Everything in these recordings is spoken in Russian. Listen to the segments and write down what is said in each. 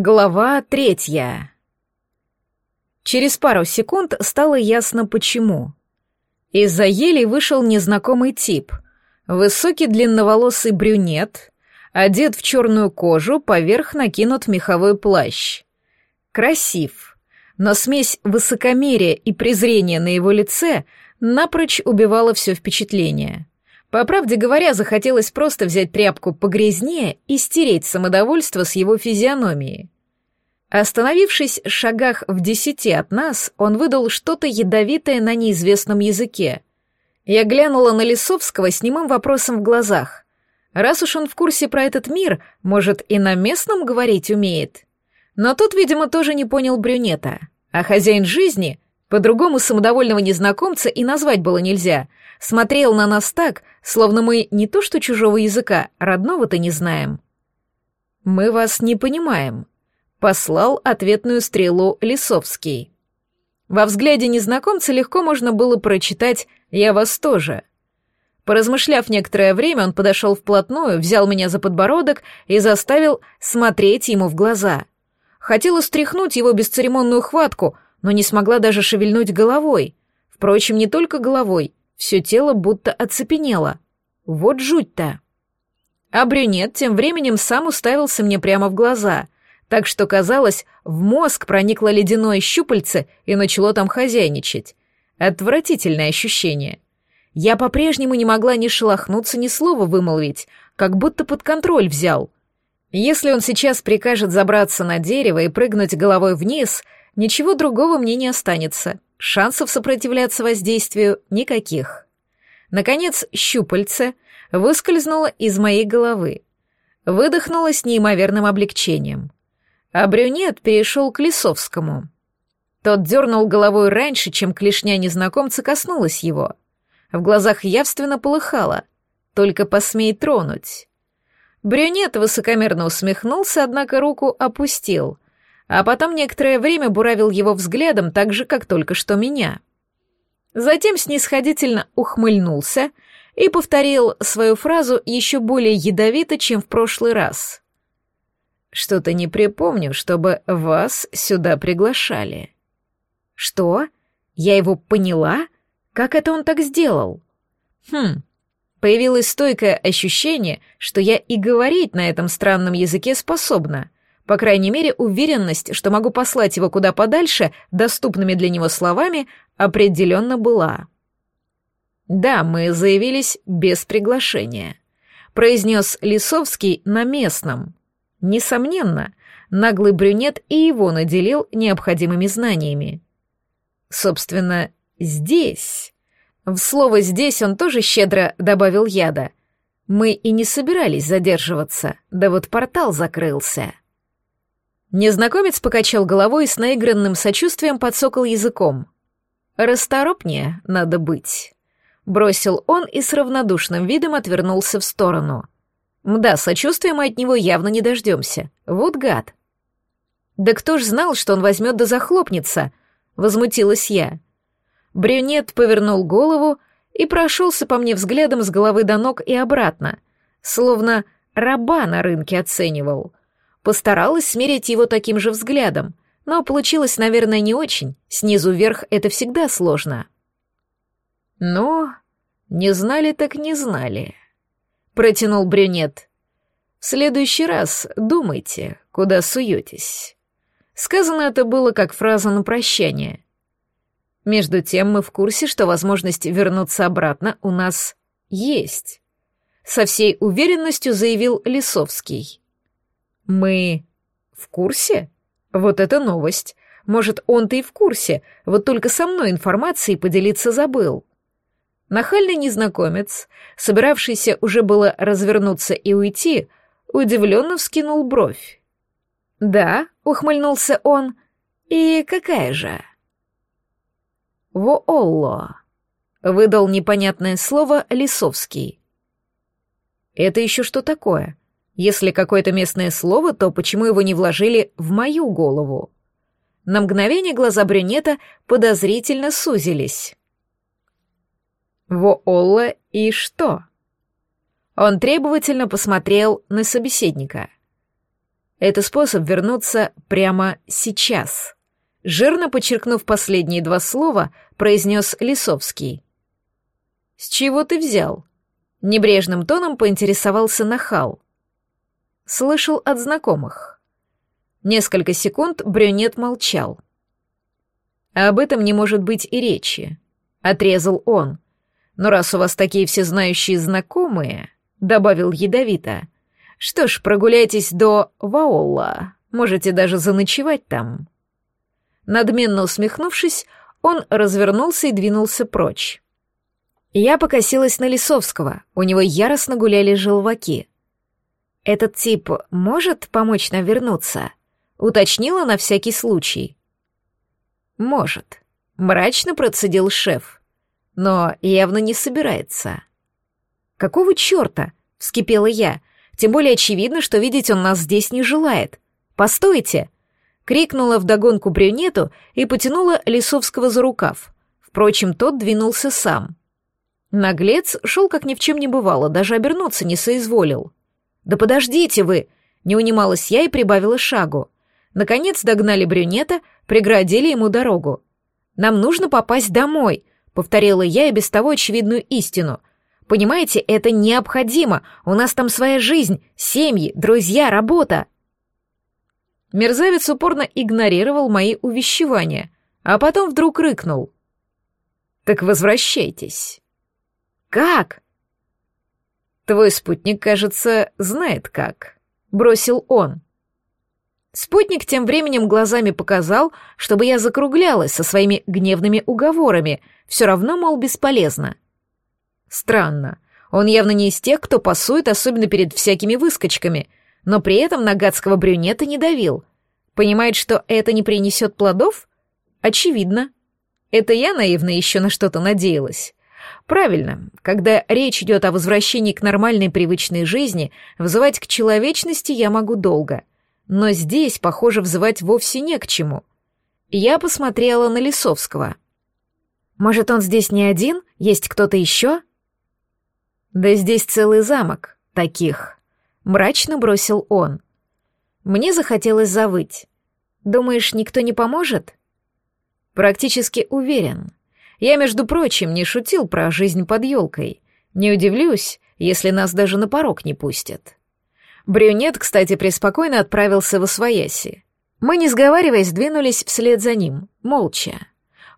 Глава третья. Через пару секунд стало ясно почему. Из-за елей вышел незнакомый тип. Высокий длинноволосый брюнет, одет в черную кожу, поверх накинут меховой плащ. Красив, но смесь высокомерия и презрения на его лице напрочь убивала все впечатление. По правде говоря, захотелось просто взять тряпку погрязнее и стереть самодовольство с его физиономии. Остановившись в шагах в десяти от нас, он выдал что-то ядовитое на неизвестном языке. Я глянула на Лисовского с немым вопросом в глазах. Раз уж он в курсе про этот мир, может, и на местном говорить умеет. Но тот, видимо, тоже не понял брюнета. А хозяин жизни, по-другому самодовольного незнакомца и назвать было нельзя, смотрел на нас так, словно мы не то что чужого языка, родного-то не знаем. «Мы вас не понимаем», — послал ответную стрелу Лисовский. Во взгляде незнакомца легко можно было прочитать «я вас тоже». Поразмышляв некоторое время, он подошел вплотную, взял меня за подбородок и заставил смотреть ему в глаза. Хотела стряхнуть его бесцеремонную хватку, но не смогла даже шевельнуть головой. Впрочем, не только головой, все тело будто оцепенело. Вот жуть-то. А брюнет тем временем сам уставился мне прямо в глаза, так что, казалось, в мозг проникло ледяное щупальце и начало там хозяйничать. Отвратительное ощущение. Я по-прежнему не могла ни шелохнуться, ни слова вымолвить, как будто под контроль взял. Если он сейчас прикажет забраться на дерево и прыгнуть головой вниз, ничего другого мне не останется. Шансов сопротивляться воздействию никаких. Наконец, щупальце выскользнуло из моей головы. Выдохнуло с неимоверным облегчением. А брюнет перешел к Лисовскому. Тот дернул головой раньше, чем клешня незнакомца коснулась его. В глазах явственно полыхало. Только посмей тронуть. Брюнет высокомерно усмехнулся, однако руку опустил — а потом некоторое время буравил его взглядом так же, как только что меня. Затем снисходительно ухмыльнулся и повторил свою фразу еще более ядовито, чем в прошлый раз. «Что-то не припомню, чтобы вас сюда приглашали». «Что? Я его поняла? Как это он так сделал?» «Хм, появилось стойкое ощущение, что я и говорить на этом странном языке способна, по крайней мере, уверенность, что могу послать его куда подальше, доступными для него словами, определенно была. «Да, мы заявились без приглашения», — произнес Лисовский на местном. Несомненно, наглый брюнет и его наделил необходимыми знаниями. Собственно, здесь... В слово «здесь» он тоже щедро добавил яда. Мы и не собирались задерживаться, да вот портал закрылся. Незнакомец покачал головой и с наигранным сочувствием подсокал языком. «Расторопнее надо быть», — бросил он и с равнодушным видом отвернулся в сторону. «Мда, сочувствия мы от него явно не дождемся. Вот гад». «Да кто ж знал, что он возьмет да захлопнется?» — возмутилась я. Брюнет повернул голову и прошелся по мне взглядом с головы до ног и обратно, словно раба на рынке оценивал — Постаралась смерить его таким же взглядом, но получилось, наверное, не очень. Снизу вверх это всегда сложно. Но не знали так не знали, протянул брюнет. В следующий раз думайте, куда суетесь. Сказано это было как фраза на прощание. Между тем мы в курсе, что возможность вернуться обратно у нас есть. Со всей уверенностью заявил Лисовский. Мы в курсе? Вот это новость. Может, он-то и в курсе, вот только со мной информацией поделиться забыл. Нахальный незнакомец, собиравшийся уже было развернуться и уйти, удивленно вскинул бровь. «Да», — ухмыльнулся он, — «и какая же?» «Воолло», — выдал непонятное слово Лисовский. «Это еще что такое?» Если какое-то местное слово, то почему его не вложили в мою голову? На мгновение глаза брюнета подозрительно сузились. Воолла и что? Он требовательно посмотрел на собеседника. Это способ вернуться прямо сейчас. Жирно подчеркнув последние два слова, произнес Лисовский. «С чего ты взял?» Небрежным тоном поинтересовался Нахал. Слышал от знакомых. Несколько секунд брюнет молчал. «Об этом не может быть и речи», — отрезал он. «Но раз у вас такие всезнающие знакомые», — добавил ядовито, — «что ж, прогуляйтесь до Ваолла, можете даже заночевать там». Надменно усмехнувшись, он развернулся и двинулся прочь. Я покосилась на Лисовского, у него яростно гуляли желваки. «Этот тип может помочь нам вернуться?» — уточнила на всякий случай. «Может», — мрачно процедил шеф, «но явно не собирается». «Какого черта?» — вскипела я. «Тем более очевидно, что видеть он нас здесь не желает. Постойте!» — крикнула вдогонку брюнету и потянула Лисовского за рукав. Впрочем, тот двинулся сам. Наглец шел, как ни в чем не бывало, даже обернуться не соизволил. «Да подождите вы!» — не унималась я и прибавила шагу. Наконец догнали брюнета, преградили ему дорогу. «Нам нужно попасть домой», — повторила я и без того очевидную истину. «Понимаете, это необходимо. У нас там своя жизнь, семьи, друзья, работа». Мерзавец упорно игнорировал мои увещевания, а потом вдруг рыкнул. «Так возвращайтесь». «Как?» «Твой спутник, кажется, знает как», — бросил он. Спутник тем временем глазами показал, чтобы я закруглялась со своими гневными уговорами, все равно, мол, бесполезно. Странно. Он явно не из тех, кто пасует, особенно перед всякими выскочками, но при этом на гадского брюнета не давил. Понимает, что это не принесет плодов? Очевидно. Это я наивно еще на что-то надеялась. Правильно, когда речь идет о возвращении к нормальной привычной жизни, вызывать к человечности я могу долго. Но здесь, похоже, взывать вовсе не к чему. Я посмотрела на Лисовского. Может, он здесь не один? Есть кто-то еще? Да здесь целый замок таких. Мрачно бросил он. Мне захотелось завыть. Думаешь, никто не поможет? Практически уверен. Я, между прочим, не шутил про жизнь под елкой. Не удивлюсь, если нас даже на порог не пустят. Брюнет, кстати, преспокойно отправился в Освояси. Мы, не сговариваясь, двинулись вслед за ним, молча.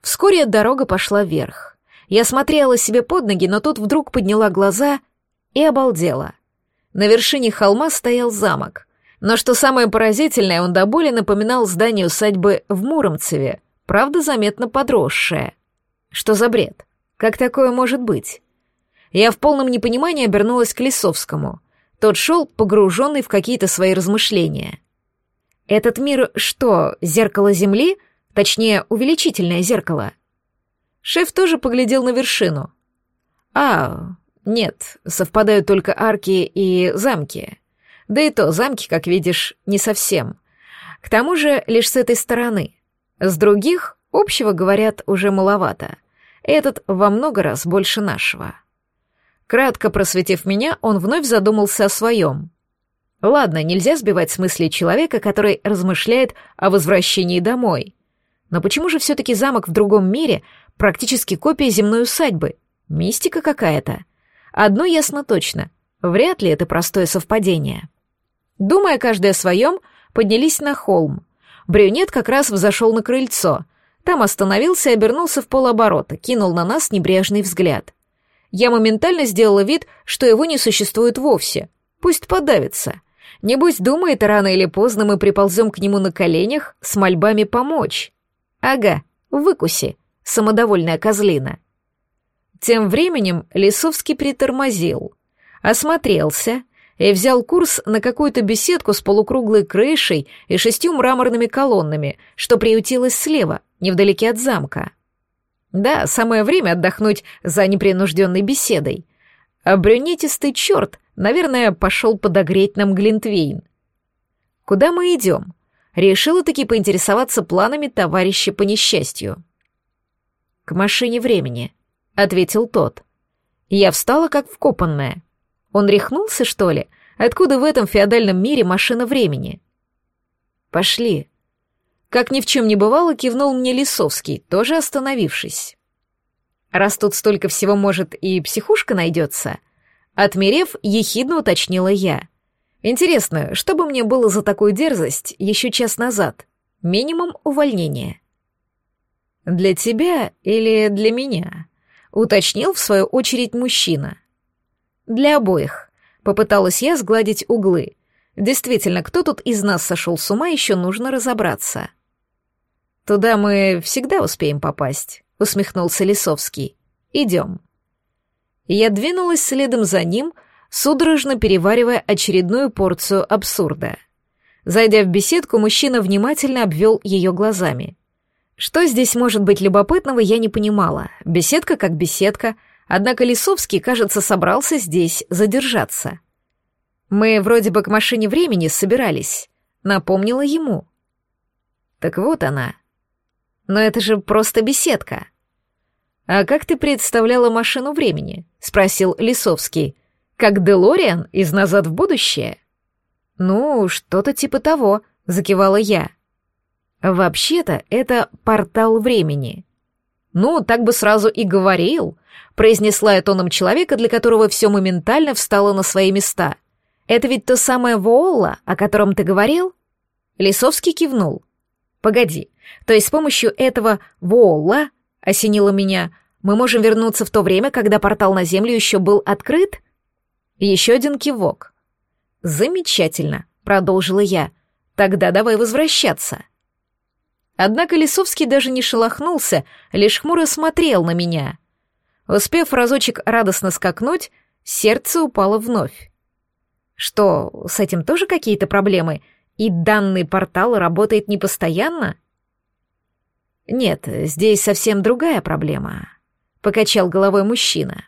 Вскоре дорога пошла вверх. Я смотрела себе под ноги, но тут вдруг подняла глаза и обалдела. На вершине холма стоял замок. Но что самое поразительное, он до боли напоминал здание усадьбы в Муромцеве, правда, заметно подросшее. Что за бред? Как такое может быть? Я в полном непонимании обернулась к Лисовскому. Тот шел, погруженный в какие-то свои размышления. Этот мир что, зеркало Земли? Точнее, увеличительное зеркало. Шеф тоже поглядел на вершину. А, нет, совпадают только арки и замки. Да и то, замки, как видишь, не совсем. К тому же лишь с этой стороны. С других Общего, говорят, уже маловато. Этот во много раз больше нашего. Кратко просветив меня, он вновь задумался о своем. Ладно, нельзя сбивать с мысли человека, который размышляет о возвращении домой. Но почему же все-таки замок в другом мире практически копия земной усадьбы? Мистика какая-то. Одно ясно точно. Вряд ли это простое совпадение. Думая каждый о своем, поднялись на холм. Брюнет как раз взошел на крыльцо, там остановился и обернулся в полоборота, кинул на нас небрежный взгляд. Я моментально сделала вид, что его не существует вовсе. Пусть подавится. Небось, думает, рано или поздно мы приползем к нему на коленях с мольбами помочь. Ага, выкуси, самодовольная козлина. Тем временем Лисовский притормозил, осмотрелся и взял курс на какую-то беседку с полукруглой крышей и шестью мраморными колоннами, что приютилось слева, невдалеке от замка. Да, самое время отдохнуть за непринужденной беседой. А брюнетистый черт, наверное, пошел подогреть нам Глинтвейн. Куда мы идем? Решила таки поинтересоваться планами товарища по несчастью. К машине времени, ответил тот. Я встала как вкопанная. Он рехнулся, что ли? Откуда в этом феодальном мире машина времени? Пошли. Как ни в чем не бывало, кивнул мне Лисовский, тоже остановившись. Раз тут столько всего, может, и психушка найдется? Отмерев, ехидно уточнила я. Интересно, что бы мне было за такую дерзость еще час назад? Минимум увольнения. Для тебя или для меня? Уточнил в свою очередь мужчина. Для обоих. Попыталась я сгладить углы. Действительно, кто тут из нас сошел с ума, еще нужно разобраться. Туда мы всегда успеем попасть, усмехнулся Лисовский. Идем. Я двинулась следом за ним, судорожно переваривая очередную порцию абсурда. Зайдя в беседку, мужчина внимательно обвел ее глазами. Что здесь может быть любопытного, я не понимала. Беседка как беседка, однако Лисовский, кажется, собрался здесь задержаться. Мы вроде бы к машине времени собирались, напомнила ему. Так вот она. Но это же просто беседка. А как ты представляла машину времени? спросил Лисовский. Как Делориан из Назад в будущее? Ну, что-то типа того, закивала я. Вообще-то это портал времени. Ну, так бы сразу и говорил, произнесла я тоном человека, для которого все моментально встало на свои места — это ведь то самое Воолла, о котором ты говорил? Лисовский кивнул. Погоди, то есть с помощью этого Воолла, осенило меня, мы можем вернуться в то время, когда портал на Землю еще был открыт? Еще один кивок. Замечательно, продолжила я. Тогда давай возвращаться. Однако Лисовский даже не шелохнулся, лишь хмуро смотрел на меня. Успев разочек радостно скакнуть, сердце упало вновь. Что, с этим тоже какие-то проблемы? И данный портал работает не постоянно? Нет, здесь совсем другая проблема, покачал головой мужчина.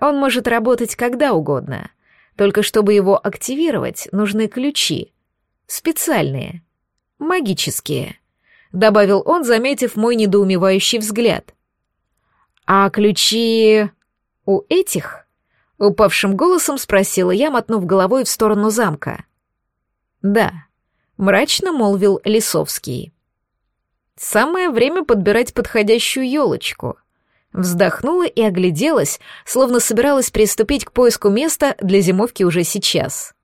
Он может работать когда угодно, только чтобы его активировать, нужны ключи. Специальные, магические, добавил он, заметив мой недоумевающий взгляд. А ключи у этих? Упавшим голосом спросила я, мотнув головой в сторону замка. «Да», — мрачно молвил Лисовский. «Самое время подбирать подходящую елочку». Вздохнула и огляделась, словно собиралась приступить к поиску места для зимовки уже сейчас.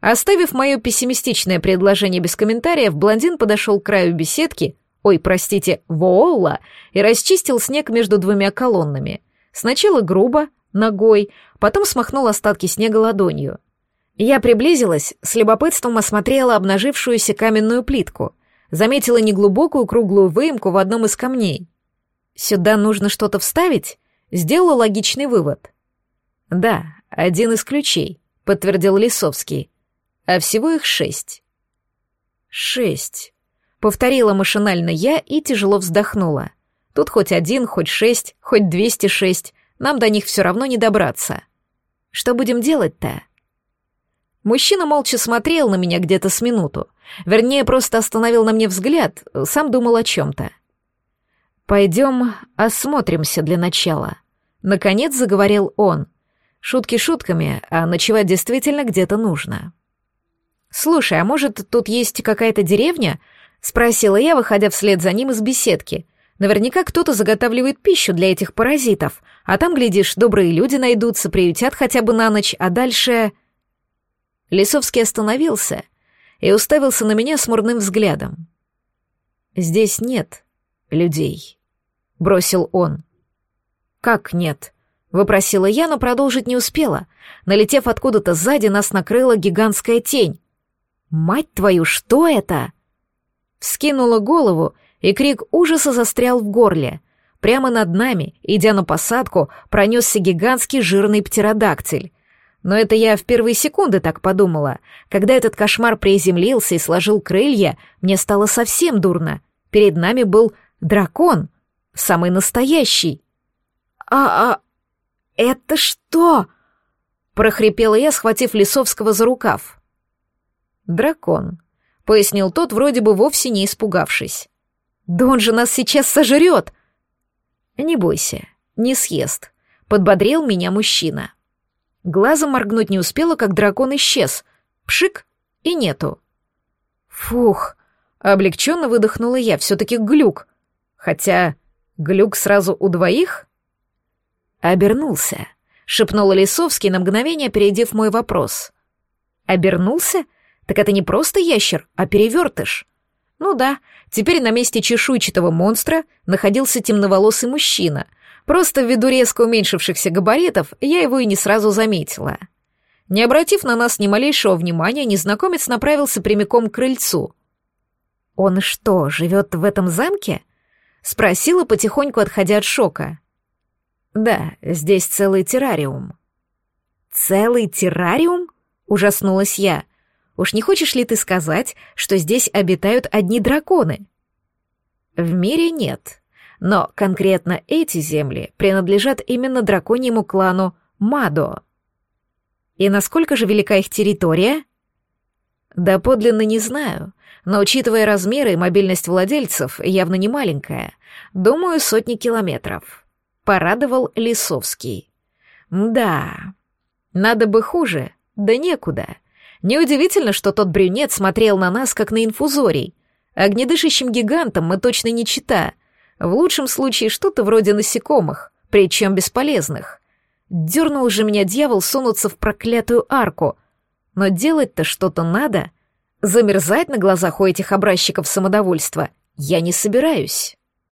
Оставив мое пессимистичное предложение без комментариев, блондин подошел к краю беседки, ой, простите, Воолла, и расчистил снег между двумя колоннами. Сначала грубо, ногой, потом смахнул остатки снега ладонью. Я приблизилась, с любопытством осмотрела обнажившуюся каменную плитку, заметила неглубокую круглую выемку в одном из камней. Сюда нужно что-то вставить? Сделала логичный вывод. Да, один из ключей, подтвердил Лисовский. А всего их шесть. Шесть. Повторила машинально я и тяжело вздохнула. Тут хоть один, хоть шесть, хоть двести шесть. Нам до них все равно не добраться. Что будем делать-то? Мужчина молча смотрел на меня где-то с минуту. Вернее, просто остановил на мне взгляд, сам думал о чем-то. «Пойдем осмотримся для начала», — наконец заговорил он. Шутки шутками, а ночевать действительно где-то нужно. «Слушай, а может, тут есть какая-то деревня?» — спросила я, выходя вслед за ним из беседки. Наверняка кто-то заготавливает пищу для этих паразитов, а там, глядишь, добрые люди найдутся, приютят хотя бы на ночь, а дальше... Лисовский остановился и уставился на меня смурным взглядом. «Здесь нет людей», — бросил он. «Как нет?» — выпросила я, но продолжить не успела. Налетев откуда-то сзади, нас накрыла гигантская тень. «Мать твою, что это?» Вскинула голову и крик ужаса застрял в горле. Прямо над нами, идя на посадку, пронесся гигантский жирный птеродактиль. Но это я в первые секунды так подумала. Когда этот кошмар приземлился и сложил крылья, мне стало совсем дурно. Перед нами был дракон, самый настоящий. «А, а, это что?» — прохрипела я, схватив Лисовского за рукав. «Дракон», — пояснил тот, вроде бы вовсе не испугавшись. Да он же нас сейчас сожрет!» «Не бойся, не съест», — подбодрил меня мужчина. Глазом моргнуть не успела, как дракон исчез. Пшик, и нету. Фух, облегченно выдохнула я, все-таки глюк. Хотя глюк сразу у двоих? Обернулся, шепнул Лисовский на мгновение, перейдев мой вопрос. Обернулся? Так это не просто ящер, а перевертыш. Ну да, теперь на месте чешуйчатого монстра находился темноволосый мужчина. Просто ввиду резко уменьшившихся габаритов я его и не сразу заметила. Не обратив на нас ни малейшего внимания, незнакомец направился прямиком к крыльцу. «Он что, живет в этом замке?» — спросила, потихоньку отходя от шока. «Да, здесь целый террариум». «Целый террариум?» — ужаснулась я. Уж не хочешь ли ты сказать, что здесь обитают одни драконы? В мире нет, но конкретно эти земли принадлежат именно драконьему клану Мадо. И насколько же велика их территория? Да подлинно не знаю, но учитывая размеры и мобильность владельцев, явно не маленькая. Думаю, сотни километров. Порадовал Лисовский. Да, надо бы хуже, да некуда. Неудивительно, что тот брюнет смотрел на нас, как на инфузорий. Огнедышащим гигантом мы точно не чита. В лучшем случае что-то вроде насекомых, причем бесполезных. Дернул же меня дьявол сунуться в проклятую арку. Но делать-то что-то надо. Замерзать на глазах у этих образчиков самодовольства я не собираюсь.